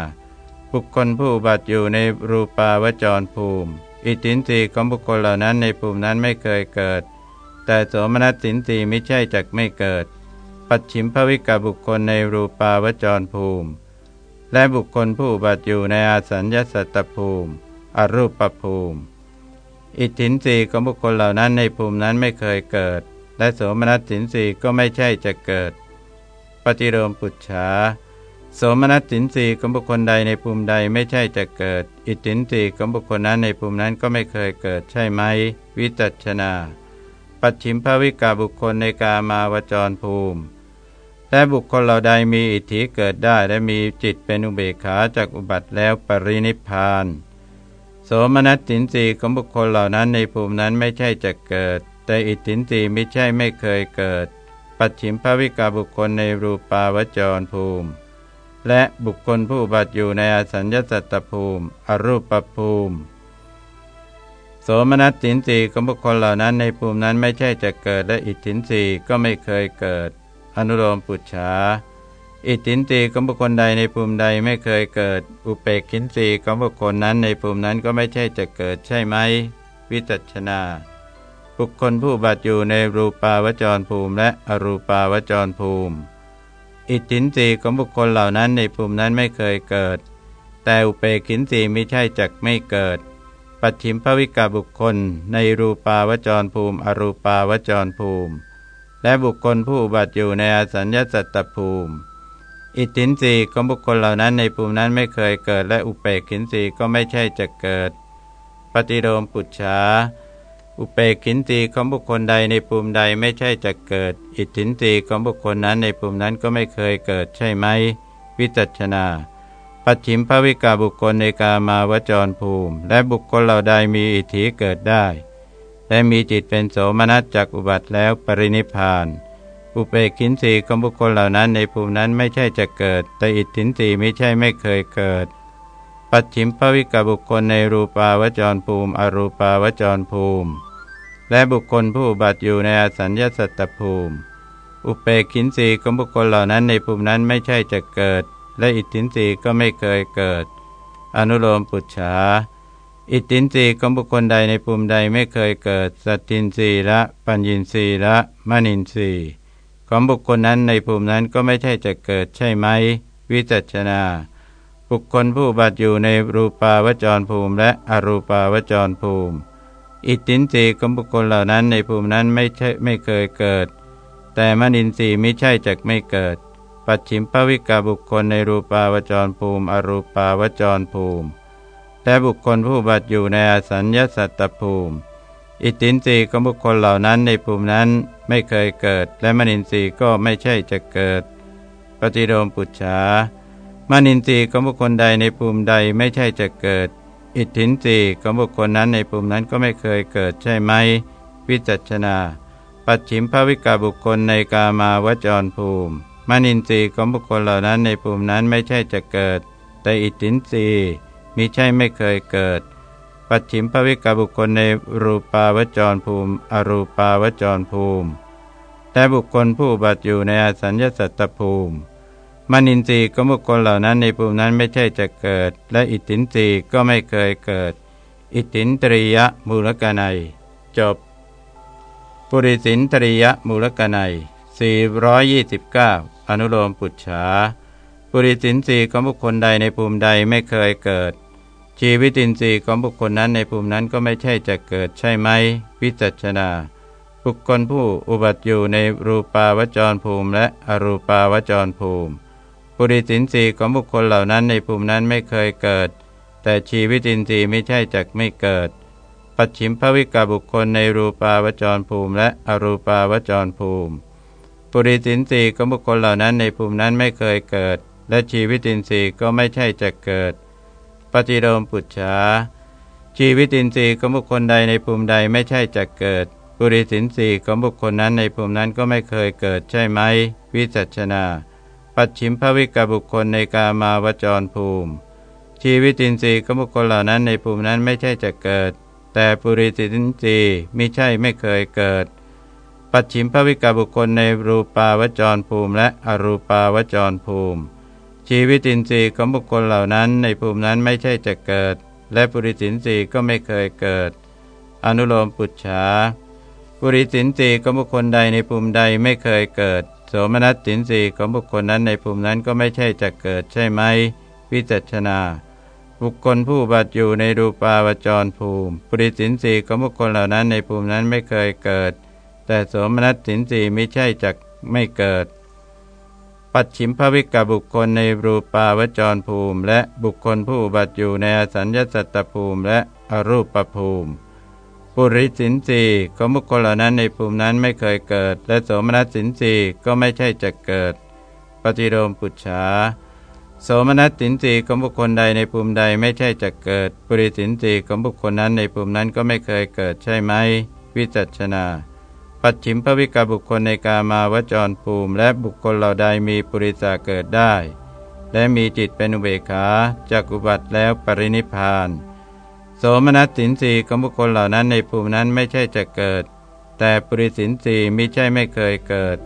บุคคลผู้บัติอยู่ในรูปาวจรภูมิ อิทธินทรีย์ของบุคคลเหล่านั้นในภูมินั้นไม่เคยเกิด แต่โสมนัสสินสีไม่ใช่จักไม่เกิด ปัจฉิมภวิกาบุคคลในรูปาวจรภูมิ และบุคคลผู้บัตอยู่ในอาสัญญสัตตภูมิ อรูปภูมิ อิทธินสีของบุคคลเหล่านั้นในภูมินั้นไม่เคยเกิด และโสมนัสสินสีก็ไม่ใช่จะเกิด ปฏิโลมปุจฉาโสมนัสสินสีของบุคคลใดในภูมิใดไม่ใช่จะเกิด อิทธินสีของบุคคลนั้นในภูมินั้นก็ไม่เคยเกิดใช่ไหม วิจัชนา ปัจฉิมภวิกาบุคคลในกามาวจรภูมิ และบุคคลเหล่าใดมีอิทธิเกิดได้และมีจิตเป็นอุเบกขาจากอุบัติแล้วปรินิพาน โสมนัสสินสีของบุคคลเหล่านั้นในภูมินั้นไม่ใช่จะเกิด แต่อิทธินสีไม่ใช่ไม่เคยเกิด ปัจฉิมภวิกาบุคคลในรูปาวจรภูมิ และบุคคลผู้บัติอยู่ในอสัญญาสัตตภูมิ อรูปภูมิ โสมนัสสินสีของบุคคลเหล่านั้นในภูมินั้นไม่ใช่จะเกิดและอิทธินสีก็ไม่เคยเกิด อนุโลมปุจฉาอิทธินสีของบุคคลใดในภูมิใดไม่เคยเกิด อุเปกขินสีของบุคคลนั้นในภูมินั้นก็ไม่ใช่จะเกิดใช่ไหม วิจัชนา บุคคลผู้บัตอยู่ในรูปาวจรภูมิและอรูปาวจรภูมิ อิทธินสีของบุคคลเหล่านั้นในภูมินั้นไม่เคยเกิด แต่อุเปกินสีไม่ใช่จักไม่เกิด ปัจฉิมภวิกาบุคคล ในรูปาวจรภูมิ อรูปาวจรภูมิ และบุคคลผู้บัติอยู่ในอสัญญาสัตตภูมิ อิทธินรีของบุคคลเหล่านั้นในภูมินั้นไม่เคยเกิด และอุเปกขินรีก็ไม่ใช่จะเกิด ปฏิโลมปุจฉาอุเปกขินรีของบุคคลใดในภูมิใดไม่ใช่จะเกิด อิทธินรีของบุคคลนั้นในภูมินั้นก็ไม่เคยเกิดใช่ไหม วิจัชนา ปัจฉิมภวิกาบุคคลในกามาวจรภูมิ และบุคคลเหล่าใดมีอิทธิเกิดได้ และมีจิตเป็นโสมนัสจากอุบัติแล้วปรินิพานอุเปกินสีของบุคคลเหล่านั้นในภูมินั้นไม่ใช่จะเกิด แต่อิทธินสีไม่ใช่ไม่เคยเกิด ปัจฉิมภวิกบุคคลในรูปาวจรภูมิ อรูปาวจรภูมิ และบุคคลผู้บัติอยู่ในอสัญญาสัตตภูมิ อุเปกินสีของบุคคลเหล่านั้นในภูมินั้นไม่ใช่จะเกิด และอิทธินสีก็ไม่เคยเกิด อนุโลมปุจฉาอิทธินสีของบุคคลใดในภูมิใดไม่เคยเกิด สัตตินสีละปัญญินสีละมณินสีของบุคคลนั้นในภูมินั้นก็ไม่ใช่จะเกิดใช่ไหม วิจัชนา บุคคลผู้บัติอยู่ในรูปาวจรภูมิ และอรูปาวจรภูมิ อิตินสีของบุคคลเหล่านั้นในภูมินั้นไม่ใช่ไม่เคยเกิด แต่มนินทรีไม่ใช่จักไม่เกิด ปัจฉิมภวิกาบุคคลในรูปาวจรภูมิ อรูปาวจรภูมิ และบุคคลผู้บัติอยู่ในอสัญญาสัตตภูมิ อิตินทรีย์ของบุคคลเหล่านั้นในภูมินั้นไม่เคยเกิด และมนินทรีย์ก็ไม่ใช่จะเกิด ปฏิโดมปุจฉามนินทรีย์ของบุคคลใดในภูมิใดไม่ใช่จะเกิด อิทธินทรีย์ของบุคคลนั้นในภูมินั้นก็ไม่เคยเกิดใช่ไหม วิจัชนา ปัจฉิมภวิกาบุคคลในกามาวจรภูมิ มนินทรีย์ของบุคคลเหล่านั้นในภูมินั้นไม่ใช่จะเกิด แต่อิทธินทรีย์มิใช่ไม่เคยเกิด ปัจฉิมภวิกบุคคลในรูปาวจรภูมิ อรูปาวจรภูมิ แต่บุคคลผู้บัติอยู่ในอสัญญาสัตตภูมิมนินทรีย์ของบุคคลเหล่านั้นในภูมินั้นไม่ใช่จะเกิด และอิทธินทรีย์ก็ไม่เคยเกิด อิทธินตริยมูลกนัย จบ ปุริสินตริยมูลกนัย429 อนุโลมปุจฉาปุริสินสีของบุคคลใดในภูมิใดไม่เคยเกิด ชีวิตินทรีย์ของบุคคลนั้นในภูมินั้นก็ไม่ใช่จะเกิดใช่ไหมวิจัชนาบุคคลผู้อุบัติอยู่ในรูปาวจรภูมิและอรูปาวจรภูมิ ปุริสินทรีย์ของบุคคลเหล่านั้นในภูมินั้นไม่เคยเกิด แต่ชีวิตินทรีย์ไม่ใช่จักไม่เกิด ปัจฉิมภวิกาบุคคลในรูปาวจรภูมิและอรูปาวจรภูมิ ปุริสินทรีย์ของบุคคลเหล่านั้นในภูมินั้นไม่เคยเกิด และชีวิตินทรีย์ก็ไม่ใช่จะเกิด ปฏิโลมปุจฉาชีวิตินทรีย์ของบุคคลใดในภูมิใดไม่ใช่จะเกิด ปุริสินทรีของบุคคลนั้นในภูมินั้นก็ไม่เคยเกิดใช่ไหม วิจัชนา ปัจฉิมภวิกบุคคลในกามาวจรภูมิ ชีวิตินทรีย์ของบุคคลเหล่านั้นในภูมินั้นไม่ใช่จะเกิด แต่ปุริสินทรีย์มิใช่ไม่เคยเกิด ปัจฉิมภวิกบุคคลในรูปาวจรภูมิและอรูปาวจรภูมิ ชีวิตินทรีย์ของบุคคลเหล่านั้นในภูมินั้นไม่ใช่จะเกิด และปุริสินทรีย์ก็ไม่เคยเกิด อนุโลมปุจฉาปุริสินทรีย์ของบุคคลใดในภูมิใดไม่เคยเกิด โสมนัสสินทรีย์ของบุคคลนั้นในภูมินั้นก็ไม่ใช่จะเกิดใช่ไหมวิจัชนาบุคคลผู้บัติอยู่ในรูปาวจรภูมิ ปุริสินทรีย์ของบุคคลเหล่านั้นในภูมินั้นไม่เคยเกิด แต่โสมนัสสินทรีไม่ใช่จะไม่เกิด ปัจฉิมภวิกบุคคลในรูปาวจรภูมิ และบุคคลผู้บัติอยู่ในอสัญญาสัตตภูมิ และอรูปภูมิ ปุริสินสีของบุคคลเหล่านั้นในภูมินั้นไม่เคยเกิด และโสมนัสสินสีก็ไม่ใช่จะเกิด ปฏิโลมปุจฉาโสมนัสสินสีของบุคคลใดในภูมิใดไม่ใช่จะเกิด ปุริสินสีของบุคคลนั้นในภูมินั้นก็ไม่เคยเกิดใช่ไหม วิจัชนา ปัจฉิมภวิกาบุคคลในกามาวจรภูมิ และบุคคลเหล่าใดมีปุริสาเกิดได้ และมีจิตเป็นอุเบกขาจากอุบัติแล้วปรินิพานโสมนัสสินสีของบุคคลเหล่านั้นในภูมินั้นไม่ใช่จะเกิด แต่ปุริสินสีมิใช่ไม่เคยเกิด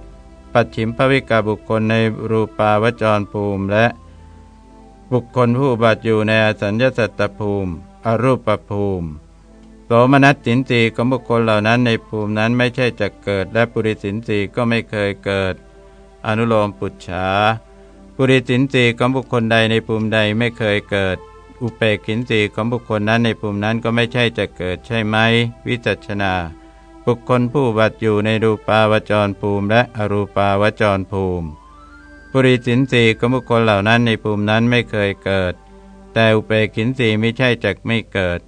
ปัจฉิมภวิกาบุคคลในรูปาวจรภูมิและ บุคคลผู้บัติอยู่ในอสัญญาสัตตภูมิ อรูปภูมิ โสมนัสสินสีของบุคคลเหล่านั้นในภูมินั้นไม่ใช่จะเกิด และปุริสินสีก็ไม่เคยเกิด อนุโลมปุจฉาปุริสินสีของบุคคลใดในภูมิใดไม่เคยเกิด อุเปกินสีของบุคคลนั้นในภูมินั้นก็ไม่ใช่จะเกิดใช่ไหม วิจัชนา บุคคลผู้บัตอยู่ในรูปาวจรภูมิและอรูปาวจรภูมิปุริสินสีของบุคคลเหล่านั้นในภูมินั้นไม่เคยเกิด แต่อุเปกินสีไม่ใช่จะไม่เกิด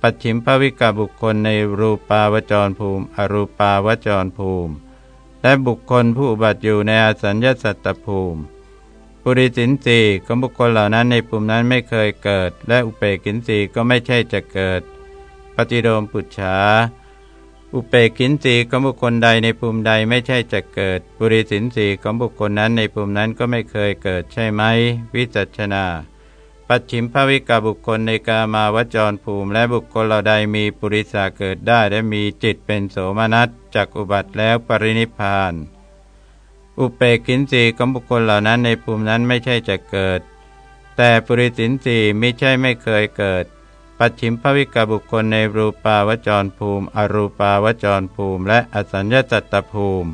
ปัจฉิมภวิกาบุคคลในรูปาวจรภูมิ อรูปาวจรภูมิ และบุคคลผู้บัติอยู่ในอสัญญาสัตตภูมิ ปุริสินสีของบุคคลเหล่านั้นในภูมินั้นไม่เคยเกิด และอุเปกินสีก็ไม่ใช่จะเกิด ปฏิโลมปุจฉาอุเปกินสีของบุคคลใดในภูมิใดไม่ใช่จะเกิด ปุริสินสีของบุคคลนั้นในภูมินั้นก็ไม่เคยเกิดใช่ไหม วิจัชนา ปัจฉิมภวิกาบุคคลในกามาวจรภูมิ และบุคคลเหล่าใดมีปุริสาเกิดได้และมีจิตเป็นโสมนัสจากอุบัติแล้วปรินิพาน อุเปกินสีของบุคคลเหล่านั้นในภูมินั้นไม่ใช่จะเกิด แต่ปุริสินสีไม่ใช่ไม่เคยเกิด ปัจฉิมภวิกาบุคคลในรูปาวจรภูมิ อรูปาวจรภูมิ และอสัญญาจัตตภูมิ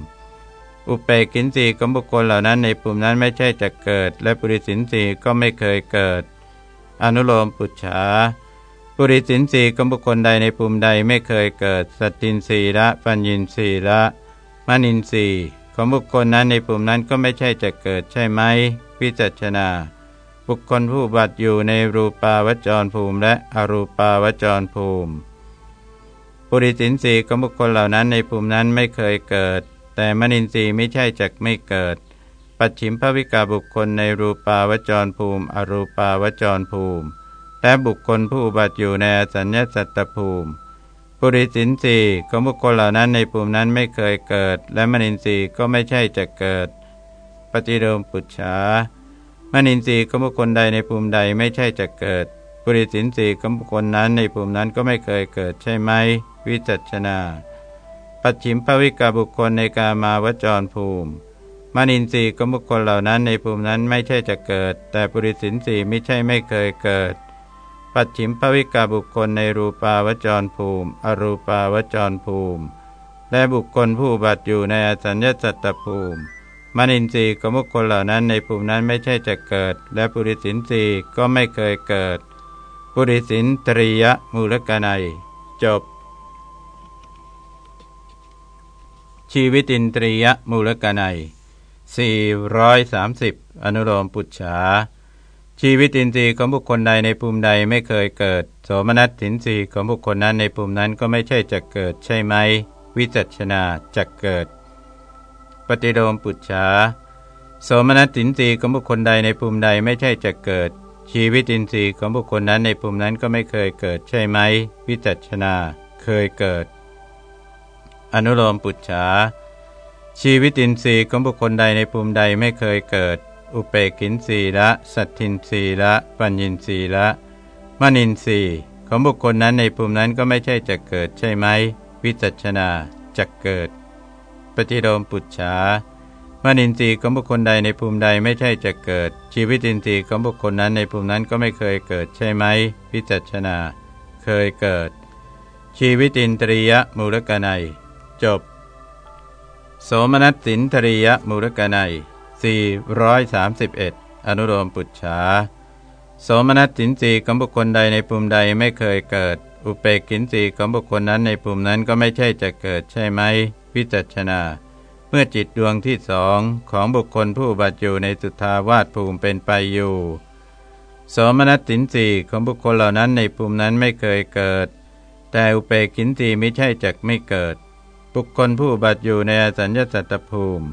อุเปกินสีของบุคคลเหล่านั้นในภูมินั้นไม่ใช่จะเกิด และปุริสินสีก็ไม่เคยเกิด อนุโลมปุจฉาปุริสินสีของบุคคลใดในภูมิใดไม่เคยเกิด สัตตินสีละปัญญินสีละมณินสีของบุคคลนั้นในภูมินั้นก็ไม่ใช่จะเกิดใช่ไหมวิจัชนา บุคคลผู้บัติอยู่ในรูปาวจรภูมิและอรูปาวจรภูมิ ปุริสินสีของบุคคลเหล่านั้นในภูมินั้นไม่เคยเกิด แต่มนินทรีย์ไม่ใช่จักไม่เกิด ปัจฉิมภวิกาบุคคลในรูปาวจรภูมิ อรูปาวจรภูมิ และบุคคลผู้บัตอยู่ในสัญญาสัตตภูมิ ปุริสินสีของบุคคลเหล่านั้นในภูมินั้นไม่เคยเกิด และมนินทรีย์ก็ไม่ใช่จะเกิด ปฏิโลมปุจฉามนินทรีย์ของบุคคลใดในภูมิใดไม่ใช่จะเกิด ปุริสินสีของบุคคลนั้นในภูมินั้นก็ไม่เคยเกิดใช่ไหม วิจัชนาปัจฉิมภวิกาบุคคลในกามาวจรภูมิ มนินทรีย์ของบุคคลเหล่านั้นในภูมินั้นไม่ใช่จะเกิด แต่ปุริสินสีไม่ใช่ไม่เคยเกิด ปัจฉิมภวิกาบุคคลในรูปาวจรภูมิ อรูปาวจรภูมิ และบุคคลผู้บัตอยู่ในอสัญญาสัตตภูมิ มนินทรีย์ของบุคคลเหล่านั้นในภูมินั้นไม่ใช่จะเกิด และปุริสินทรีย์ก็ไม่เคยเกิด ปุริสินตรียมูลกนัย จบ ชีวิตินตรียมูลกนัย 430 อนุโลมปุจฉา ชีวิตอินทรีย์ของบุคคลใดในภูมิใดไม่เคยเกิด โสมนัสสินทรีย์ของบุคคลนั้นในภูมินั้นก็ไม่ใช่จะเกิดใช่ไหม วิจัชนาจะเกิด ปฏิโลมปุจฉา โสมนัสสินทรีย์ของบุคคลใดในภูมิใดไม่ใช่จะเกิด ชีวิตอินทรีย์ของบุคคลนั้นในภูมินั้นก็ไม่เคยเกิดใช่ไหม วิจัชนาเคยเกิด อนุโลมปุจฉา ชีวิตอินทรีย์ของบุคคลใดในภูมิใดไม่เคยเกิด อุเปกินสีละ สัตทินสีละ ปัญญินสีละมณินสีของบุคคลนั้นในภูมินั้นก็ไม่ใช่จะเกิดใช่ไหม วิจัชนาจะเกิด ปฏิโลมปุจฉามณินทรีย์ของบุคคลใดในภูมิใดไม่ใช่จะเกิด ชีวิตินทรีย์ของบุคคลนั้นในภูมินั้นก็ไม่เคยเกิดใช่ไหมวิจัชนา เคยเกิด ชีวิตินตรียมูลกนัย จบ โสมนัสสินทรียมูลกนัย431 อนุโลมปุจฉาโสมนัสสินสีของบุคคลใดในภูมิใดไม่เคยเกิด อุเปกินสีของบุคคลนั้นในภูมินั้นก็ไม่ใช่จะเกิดใช่ไหมวิจัชนา เมื่อจิตดวงที่สองของบุคคลผู้บัตอยู่ในสุทาวาสภูมิเป็นไปอยู่โสมนัสสินสีของบุคคลเหล่านั้นในภูมินั้นไม่เคยเกิด แต่อุเปกินสีไม่ใช่จักไม่เกิด บุคคลผู้บัตอยู่ในอสัญญาสัตตภูมิ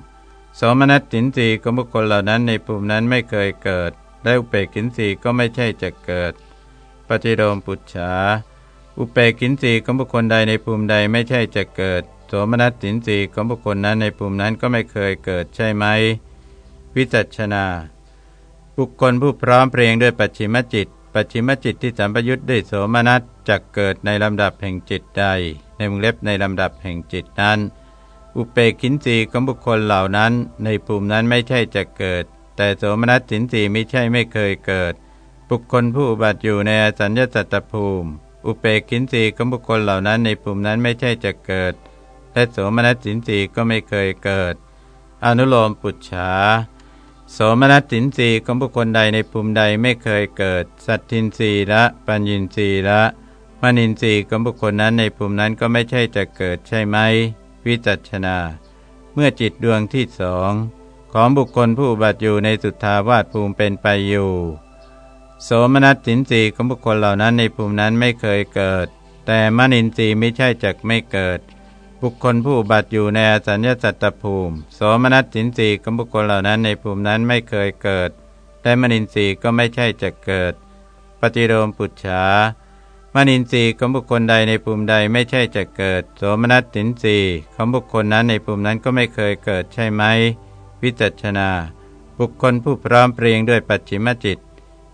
สมนัตสินสีของบุคคลเหล่านั้นในภูมินั้นไม่เคยเกิด และอุเปกินสีก็ไม่ใช่จะเกิด ปฏิโลมปุจฉา อุเปกินสีของบุคคลใดในภูมิใดไม่ใช่จะเกิดโสมนัสสินสีของบุคคลนั้นในภูมินั้นก็ไม่เคยเกิดใช่ไหม วิจัชนา บุคคลผู้พร้อมเพรียงด้วยปัจฉิมจิต ปัจฉิมจิตที่สัมปยุทธ์ด้วยโสมนัสจะเกิดในลำดับแห่งจิตใด ในวงเล็บในลำดับแห่งจิตนั้น อุเปกินสีของบุคคลเหล่านั้นในภูมินั้นไม่ใช่จะเกิด แต่โสมนัสสินสีไม่ใช่ไม่เคยเกิด บุคคลผู้บัติอยู่ในอสัญญาสัตตภูมิ อุเปกินสีของบุคคลเหล่านั้นในภูมินั้นไม่ใช่จะเกิด และโสมนัสสินสีก็ไม่เคยเกิด อนุโลมปุจฉาโสมนัสสินสีของบุคคลใดในภูมิใดไม่เคยเกิด สัตทินสีละ ปัญญินสีละ มณินสีของบุคคลนั้นในภูมินั้นก็ไม่ใช่จะเกิดใช่ไหม วิจัชนา เมื่อจิตดวงที่สองของบุคคลผู้บัติอยู่ในสุทธาวาสภูมิเป็นไปอยู่ โสมนัสสินสีของบุคคลเหล่านั้นในภูมินั้นไม่เคยเกิด แต่มนินทรีย์ไม่ใช่จักไม่เกิด บุคคลผู้บัติอยู่ในอสัญญาสัตตภูมิ โสมนัสสินสีของบุคคลเหล่านั้นในภูมินั้นไม่เคยเกิด และมนินทรีย์ก็ไม่ใช่จะเกิด ปฏิโลมปุจฉา มนินทรีย์ของบุคคลใดในภูมิใดไม่ใช่จะเกิด โสมนัสสินทรีย์ของบุคคลนั้นในภูมินั้นก็ไม่เคยเกิดใช่ไหม วิจัชนา บุคคลผู้พร้อมเพรียงด้วยปัจฉิมจิต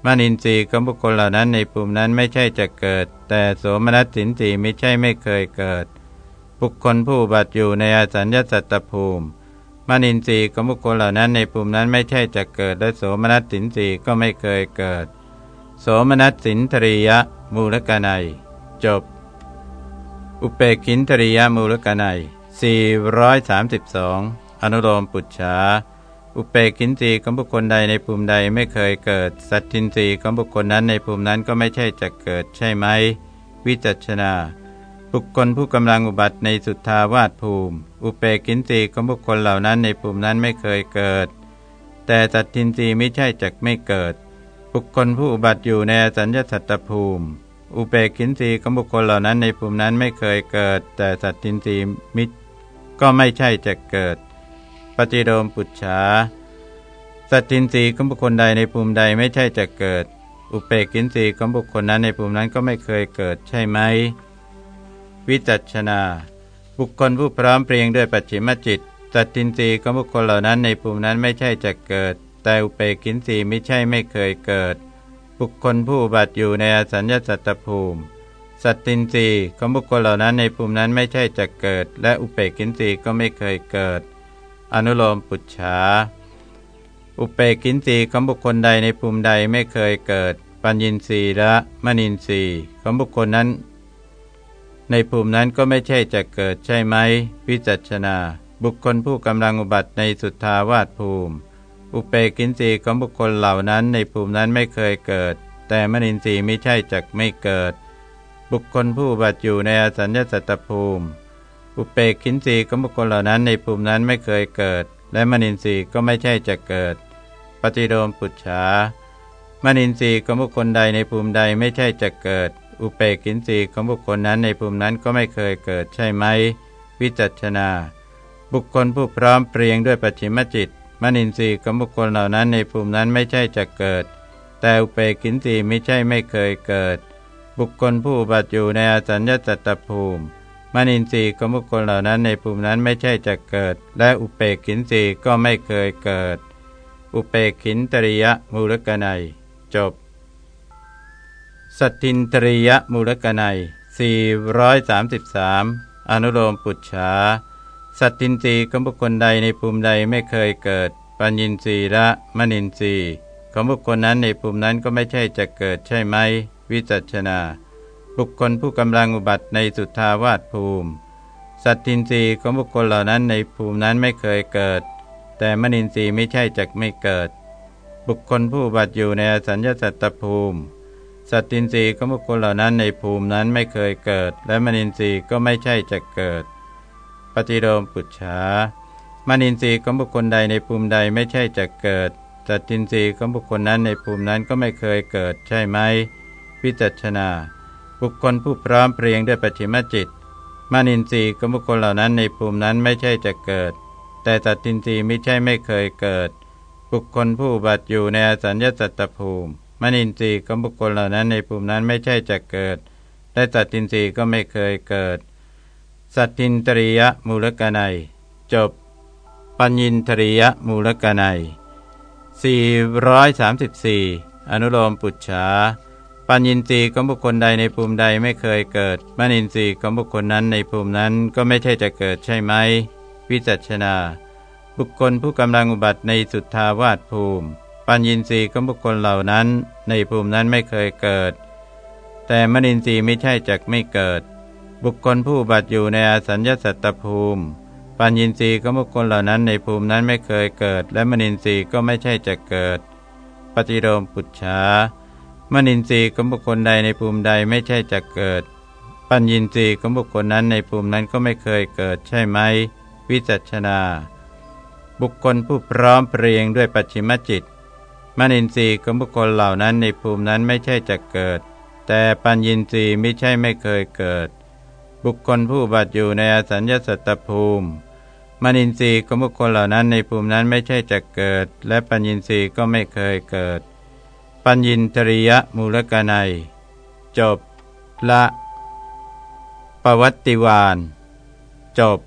มนินทรีย์ของบุคคลเหล่านั้นในภูมินั้นไม่ใช่จะเกิด แต่โสมนัสสินทรีย์ไม่ใช่ไม่เคยเกิด บุคคลผู้บัติอยู่ในอาสัญญสัตตภูมิ มนินทรีย์ของบุคคลเหล่านั้นในภูมินั้นไม่ใช่จะเกิด และโสมนัสสินทรีย์ก็ไม่เคยเกิด โสมนัสสินทรียมูลกนัย จบ อุเปกินทริยมูลกนัย432 อนุโลมปุจฉาอุเปกินรีของบุคคลใดในภูมิใดไม่เคยเกิด สัตทินรีของบุคคลนั้นในภูมินั้นก็ไม่ใช่จะเกิดใช่ไหม วิจัชนา บุคคลผู้กำลังอุบัติในสุทธาวาสภูมิ อุเปกขินทรีย์ของบุคคลเหล่านั้นในภูมินั้นไม่เคยเกิด แต่สัทธินทรีย์ไม่ใช่จักไม่เกิด บุคคลผู้อุบัติอยู่ในอสัญญสัตตภูมิ อุเปกขินทรีย์ของบุคคลเหล่านั้นในภูมินั้นไม่เคยเกิด แต่สัทธินทรีย์มิตรก็ไม่ใช่จะเกิด ปฏิโลมปุจฉาสัทธินทรีย์ของบุคคลใดในภูมิใดไม่ใช่จะเกิด อุเปกินรีของบุคคลนั้นในภูมินั้นก็ไม่เคยเกิดใช่ไหม วิจัชนา บุคคลผู้พร้อมเพรียงด้วยปัจฉิมจิตสัตตินรีของบุคคลเหล่านั้นในภูมินั้นไม่ใช่จะเกิด แต่อุเปกินรีไม่ใช่ไม่เคยเกิด บุคคลผู้บัติอยู่ในอสัญญาสัตตภูมิ สัตตินรีของบุคคลเหล่านั้นในภูมินั้นไม่ใช่จะเกิด และอุเปกินรีก็ไม่เคยเกิด อนุโลมปุจฉาอุเปกินสีของบุคคลใดในภูมิใดไม่เคยเกิด ปัญญินสีและมณินสีของบุคคลนั้น ในภูมินั้นก็ไม่ใช่จะเกิดใช่ไหมวิจัชนา บุคคลผู้กำลังอุบัติในสุทธาวาสภูมิ อุเปกินสีของบุคคลเหล่านั้นในภูมินั้นไม่เคยเกิด แต่มณินสีไม่ใช่จักไม่เกิด บุคคลผู้บัติอยู่ในอสัญญาสัตตภูมิ อุเปกินสีของบุคคลเหล่านั้นในภูมินั้นไม่เคยเกิด และมนินทรีย์ก็ไม่ใช่จะเกิด ปฏิโดมปุจฉามนินทรีย์ของบุคคลใดในภูมิใดไม่ใช่จะเกิด อุเปกินสีของบุคคลนั้นในภูมินั้นก็ไม่เคยเกิดใช่ไหม วิจัชนา บุคคลผู้พร้อมเปรียงด้วยปัจฉิมจิต มนินทรีย์ของบุคคลเหล่านั้นในภูมินั้นไม่ใช่จะเกิด แต่อุเปกินสีไม่ใช่ไม่เคยเกิด บุคคลผู้บัติอยู่ในอสัญญาตตภูมิมนินทรีย์ของบุคคลเหล่านั้นในภูมินั้นไม่ใช่จะเกิด และอุเปกินทรีย์ก็ไม่เคยเกิด อุเปกินตริยมูลกนัย จบ สัตตินตริยมูลกนัย433 อนุโลมปุจฉา สัตตินรีของบุคคลใดในภูมิใดไม่เคยเกิด ปัญญินทรีละมนินทรีของบุคคลนั้นในภูมินั้นก็ไม่ใช่จะเกิดใช่ไหม วิจัชนา บุคคลผู้กำลังอุบัติในสุทธาวาสภูมิ สัตทินรีของบุคคลเหล่านั้นในภูมินั้นไม่เคยเกิด แต่มนินทรีไม่ใช่จักไม่เกิด บุคคลผู้บัติอยู่ในอสัญญาสัตตภูมิ สัตทินรีของบุคคลเหล่านั้นในภูมินั้นไม่เคยเกิด และมนินทรีก็ไม่ใช่จะเกิด ปฏิโลมปุจฉามนินทรีย์ของบุคคลใดในภูมิใดไม่ใช่จะเกิดสัตทินรีของบุคคลนั้นในภูมินั้นก็ไม่เคยเกิดใช่ไหมพิจัชนา บุคคลผู้พร้อมเพรียงด้วยปัจฉิมจิตมานินทรีย์ของบุคคลเหล่านั้นในภูมินั้นไม่ใช่จะเกิด แต่ตัดตินทรีย์ไม่ใช่ไม่เคยเกิด บุคคลผู้บัติอยู่ในอสัญญาสัตตภูมิมานินทรีย์ของบุคคลเหล่านั้นในภูมินั้นไม่ใช่จะเกิด และตัดตินทรีย์ก็ไม่เคยเกิด สัตตินตริยมูลกนัย จบ ปัญญินทริยมูลกนัย434 อนุโลมปุจฉาปัญญินทรีย์ของบุคคลใดในภูมิใดไม่เคยเกิดมณินทรีย์ของบุคคลนั้นในภูมินั้นก็ไม่ใช่จะเกิดใช่ไหม วิจัชนา บุคคลผู้กำลังอุบัติในสุทธาวาสภูมิ ปัญญินทรีย์ของบุคคลเหล่านั้น ในภูมินั้นไม่เคยเกิด แต่มณินทรีย์ไม่ใช่จักไม่เกิด บุคคลผู้บัติอยู่ในอสัญญาสัตตภูมิ ปัญญินทรีย์ของบุคคลเหล่านั้นในภูมินั้นไม่เคยเกิด และมณินทรีย์ก็ไม่ใช่จะเกิด ปฏิโลมปุจฉามนินทรีย์ของบุคคลใดในภูมิใดไม่ใช่จะเกิด ปัญญินทรีย์ของบุคคลนั้นในภูมินั้นก็ไม่เคยเกิดใช่ไหม วิจัชนา บุคคลผู้พร้อมเพรียงด้วยปัจฉิมจิต มนินทรีย์ของบุคคลเหล่านั้นในภูมินั้นไม่ใช่จะเกิด แต่ปัญญินทรีย์ไม่ใช่ไม่เคยเกิด บุคคลผู้บัติอยู่ในอสัญญาสัตตภูมิมนินทรีย์ของบุคคลเหล่านั้นในภูมินั้นไม่ใช่จะเกิด และปัญญินทรีย์ก็ไม่เคยเกิด ปัญญินทริยมูลกนัย จบละประวัติวาน จบ